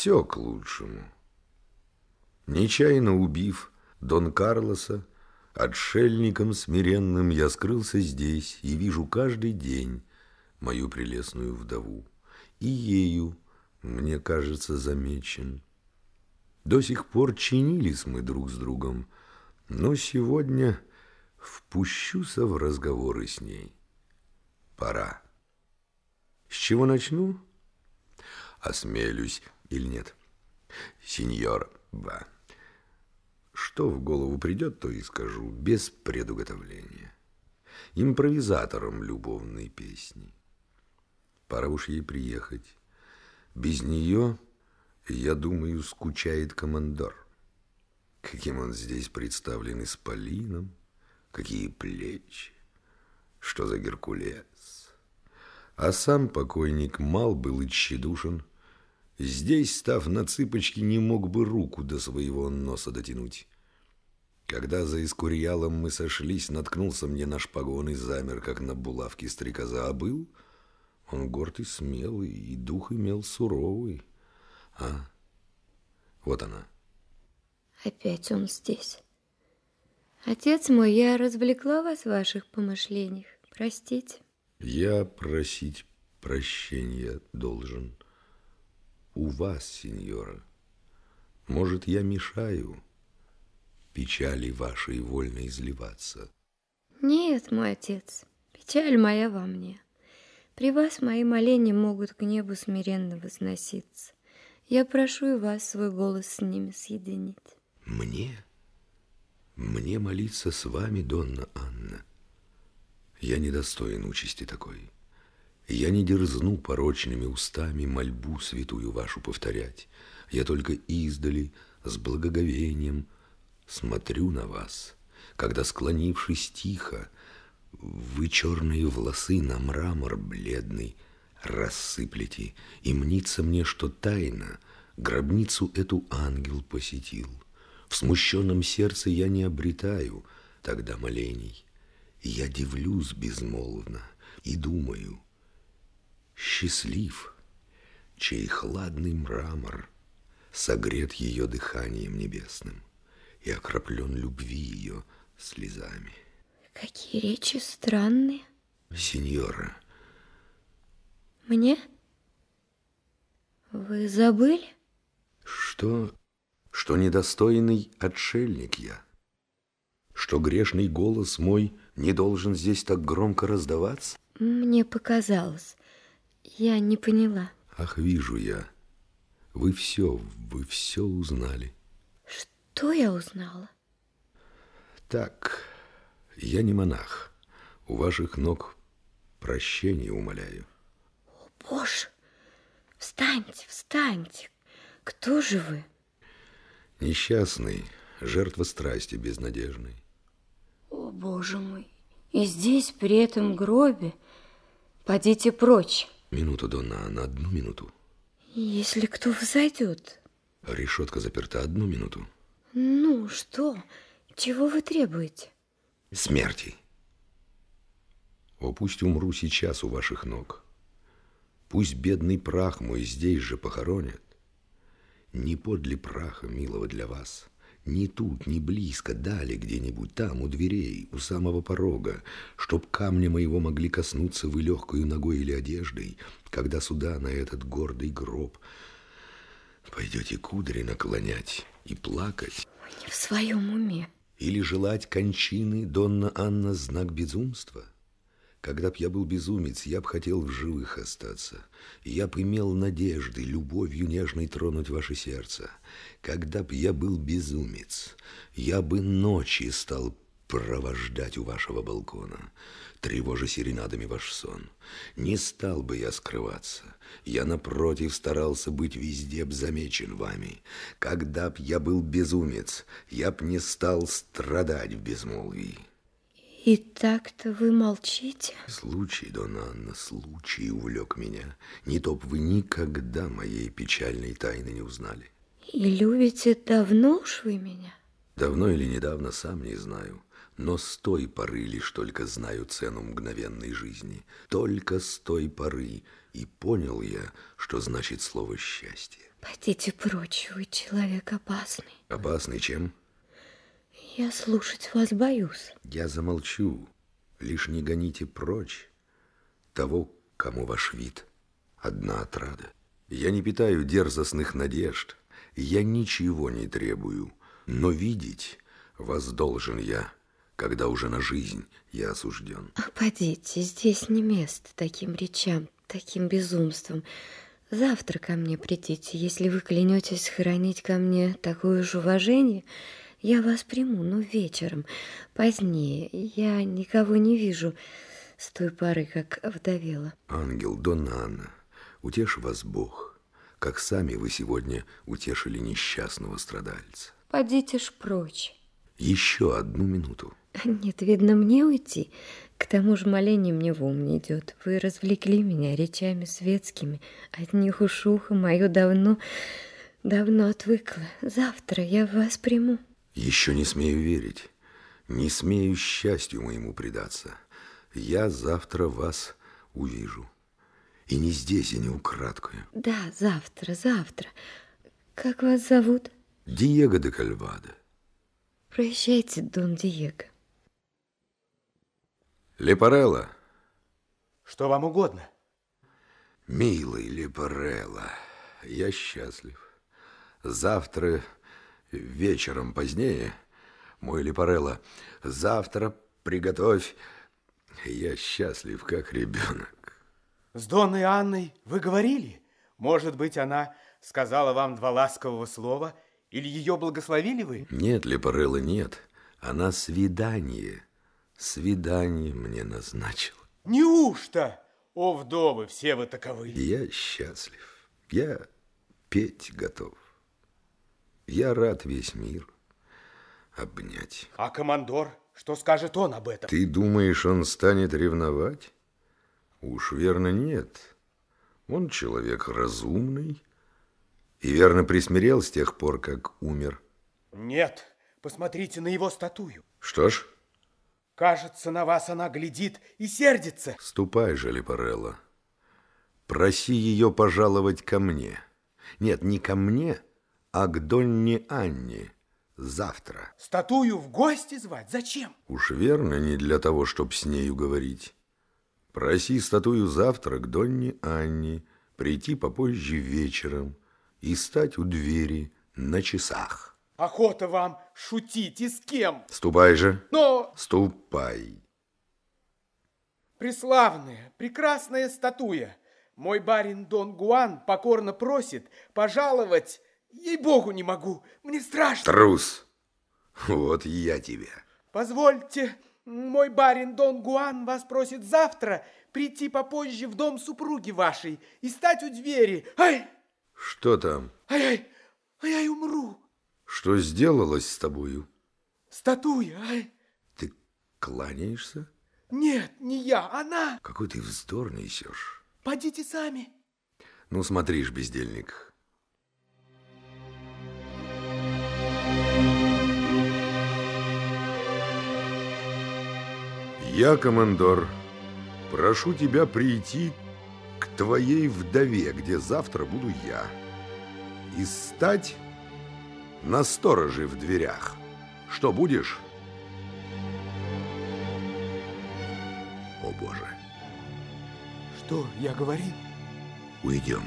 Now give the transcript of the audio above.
Все к лучшему. Нечаянно убив Дон Карлоса, отшельником смиренным я скрылся здесь и вижу каждый день мою прелестную вдову. И ею, мне кажется, замечен. До сих пор чинились мы друг с другом, но сегодня впущуся в разговоры с ней. Пора. С чего начну? Осмелюсь или нет? Сеньор, ба. Что в голову придет, то и скажу, без предуготовления. Импровизатором любовной песни. Пора уж ей приехать. Без нее, я думаю, скучает командор. Каким он здесь представлен исполином, какие плечи, что за Геркулес. А сам покойник мал был и тщедушен. Здесь, став на цыпочки, не мог бы руку до своего носа дотянуть. Когда за Искурьялом мы сошлись, наткнулся мне на шпагон и замер, как на булавке стрекоза, а был он горд и смелый, и дух имел суровый. А, вот она. Опять он здесь. Отец мой, я развлекла вас в ваших помышлениях. Простите. Я просить прощения должен. У вас, сеньора. Может, я мешаю печали вашей вольно изливаться? Нет, мой отец, печаль моя во мне. При вас мои моления могут к небу смиренно возноситься. Я прошу и вас свой голос с ними съединить. Мне? Мне молиться с вами, Донна Анна? Я недостоин участи такой. Я не дерзну порочными устами мольбу святую вашу повторять. Я только издали с благоговением смотрю на вас, когда, склонившись тихо, вы черные волосы на мрамор бледный рассыплете, и мнится мне, что тайно гробницу эту ангел посетил. В смущенном сердце я не обретаю тогда молений. Я дивлюсь безмолвно и думаю, счастлив, чей хладный мрамор согрет ее дыханием небесным и окроплен любви ее слезами. Какие речи странные. Сеньора. Мне? Вы забыли? Что? Что недостойный отшельник я? Что грешный голос мой не должен здесь так громко раздаваться? Мне показалось. Я не поняла. Ах, вижу я. Вы все, вы все узнали. Что я узнала? Так, я не монах. У ваших ног прощения умоляю. О, Боже! Встаньте, встаньте. Кто же вы? Несчастный, жертва страсти безнадежной. О, Боже мой! И здесь, при этом гробе, подите прочь. Минуту, Донна, на одну минуту. Если кто взойдет. Решетка заперта одну минуту. Ну, что? Чего вы требуете? смерти. О, пусть умру сейчас у ваших ног. Пусть бедный прах мой здесь же похоронят. Не подле праха, милого для вас, ни тут, ни близко, дали где-нибудь, там, у дверей, у самого порога, чтоб камня моего могли коснуться вы легкою ногой или одеждой, когда сюда, на этот гордый гроб, пойдете кудри наклонять и плакать. Вы не в своем уме. Или желать кончины, Донна Анна, знак безумства? Когда б я был безумец, я б хотел в живых остаться. Я б имел надежды, любовью нежной тронуть ваше сердце. Когда б я был безумец, я бы ночи стал провождать у вашего балкона, тревожа серенадами ваш сон. Не стал бы я скрываться. Я, напротив, старался быть везде б замечен вами. Когда б я был безумец, я б не стал страдать в безмолвии. И так-то вы молчите? Случай, Дона Анна, случай увлек меня. Не то б вы никогда моей печальной тайны не узнали. И любите давно уж вы меня? Давно или недавно, сам не знаю. Но с той поры лишь только знаю цену мгновенной жизни. Только с той поры и понял я, что значит слово «счастье». Пойдите прочь, вы человек опасный. Опасный чем? Я слушать вас боюсь. Я замолчу. Лишь не гоните прочь того, кому ваш вид одна отрада. Я не питаю дерзостных надежд, я ничего не требую, но видеть вас должен я, когда уже на жизнь я осужден. Подите, здесь не место таким речам, таким безумством. Завтра ко мне придите, если вы клянетесь хранить ко мне такое же уважение, я вас приму, но вечером, позднее. Я никого не вижу с той поры, как вдовела. Ангел Донна Анна, утешь вас Бог, как сами вы сегодня утешили несчастного страдальца. Подите ж прочь. Еще одну минуту. Нет, видно, мне уйти. К тому же моление мне в ум не идет. Вы развлекли меня речами светскими. От них уж ухо мое давно, давно отвыкло. Завтра я вас приму. Еще не смею верить. Не смею счастью моему предаться. Я завтра вас увижу. И не здесь, и не украдкою. Да, завтра, завтра. Как вас зовут? Диего де Кальвадо. Прощайте, Дон Диего. Лепарелла. Что вам угодно? Милый Лепарелла, я счастлив. Завтра вечером позднее, мой Лепарелла, завтра приготовь. Я счастлив, как ребенок. С Донной Анной вы говорили? Может быть, она сказала вам два ласкового слова, или ее благословили вы? Нет, Лепарелла, нет. Она свидание, свидание мне назначила. Неужто? О, вдовы, все вы таковы. Я счастлив. Я петь готов. Я рад весь мир обнять. А командор, что скажет он об этом? Ты думаешь, он станет ревновать? Уж верно нет. Он человек разумный и верно присмирел с тех пор, как умер. Нет, посмотрите на его статую. Что ж, Кажется, на вас она глядит и сердится. ступай же, Лепарелло. Проси ее пожаловать ко мне. Нет, не ко мне, а к Донне Анне завтра. Статую в гости звать? Зачем? Уж верно, не для того, чтоб с нею говорить. Проси статую завтра к Донне Анне прийти попозже вечером и стать у двери на часах. Охота вам шутить и с кем? Ступай же, Но ступай. преславная, прекрасная статуя. Мой барин Дон Гуан покорно просит пожаловать. Ей-богу, не могу, мне страшно. Трус. Вот я тебя. Позвольте, мой барин Дон Гуан вас просит завтра прийти попозже в дом супруги вашей и стать у двери. Ай, Что там? ай, ай, ай, умру. Что сделалось с тобою? Статуя, ай. Ты кланяешься? Нет, не я, она. Какой ты вздор несешь. Пойдите сами. Ну, смотришь, бездельник. Я, командор, прошу тебя прийти к твоей вдове, где завтра буду я, и стать на стороже в дверях. Что будешь? О, Боже, Что я говорил? уйдем.